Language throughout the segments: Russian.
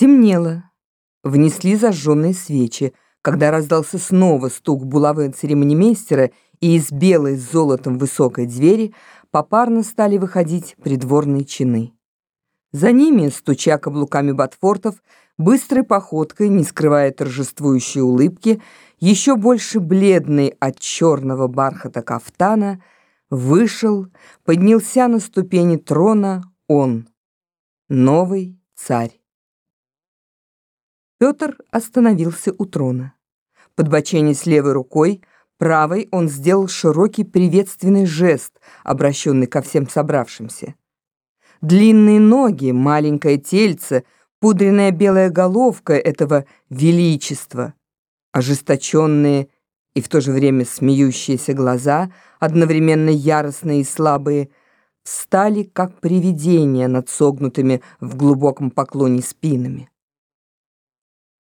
Стемнело. Внесли зажженные свечи, когда раздался снова стук булавы церемонимейстера, и из белой с золотом высокой двери попарно стали выходить придворные чины. За ними, стуча каблуками ботфортов, быстрой походкой, не скрывая торжествующей улыбки, еще больше бледный от черного бархата кафтана, вышел, поднялся на ступени трона он, новый царь. Петр остановился у трона. Подбоченясь левой рукой, правой он сделал широкий приветственный жест, обращенный ко всем собравшимся. Длинные ноги, маленькое тельце, пудренная белая головка этого величества, ожесточенные и в то же время смеющиеся глаза, одновременно яростные и слабые, встали как привидения над согнутыми в глубоком поклоне спинами.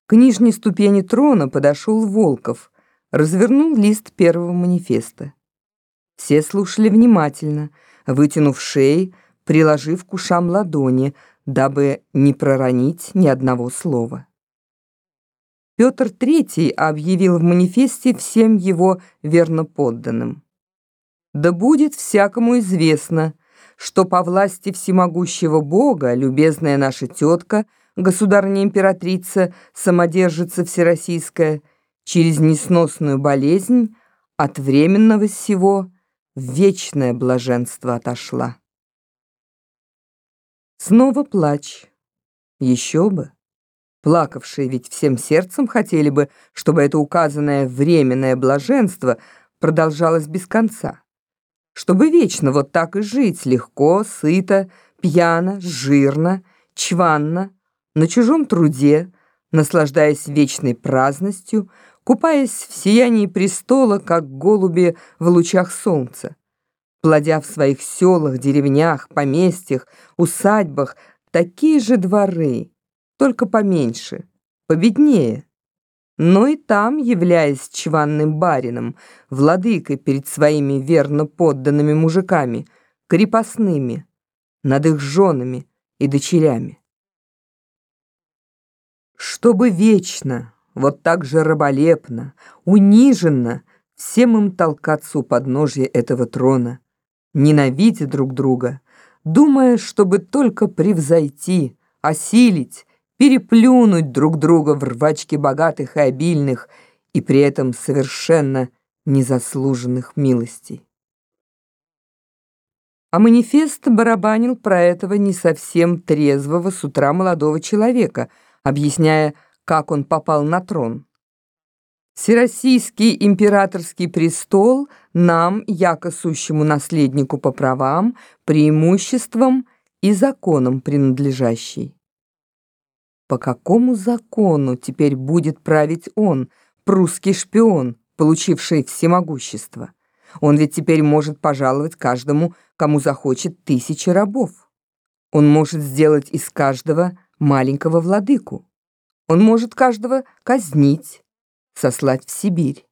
К нижней ступени трона подошел Волков, развернул лист первого манифеста. Все слушали внимательно, вытянув шеи, приложив к ушам ладони, дабы не проронить ни одного слова. Петр III объявил в манифесте всем его верноподданным. «Да будет всякому известно, что по власти всемогущего Бога, любезная наша тетка – государыня-императрица, самодержица всероссийская, через несносную болезнь от временного всего в вечное блаженство отошла. Снова плач. Еще бы. Плакавшие ведь всем сердцем хотели бы, чтобы это указанное временное блаженство продолжалось без конца. Чтобы вечно вот так и жить, легко, сыто, пьяно, жирно, чванно, на чужом труде, наслаждаясь вечной праздностью, купаясь в сиянии престола, как голуби в лучах солнца, плодя в своих селах, деревнях, поместьях, усадьбах такие же дворы, только поменьше, победнее, но и там, являясь чванным барином, владыкой перед своими верно подданными мужиками, крепостными, над их женами и дочерями чтобы вечно, вот так же раболепно, униженно всем им толкаться у подножья этого трона, ненавидя друг друга, думая, чтобы только превзойти, осилить, переплюнуть друг друга в рвачке богатых и обильных и при этом совершенно незаслуженных милостей. А манифест барабанил про этого не совсем трезвого с утра молодого человека — объясняя, как он попал на трон. Всероссийский императорский престол нам, яко сущему наследнику по правам, преимуществам и законам принадлежащий. По какому закону теперь будет править он, прусский шпион, получивший всемогущество? Он ведь теперь может пожаловать каждому, кому захочет, тысячи рабов. Он может сделать из каждого маленького владыку. Он может каждого казнить, сослать в Сибирь.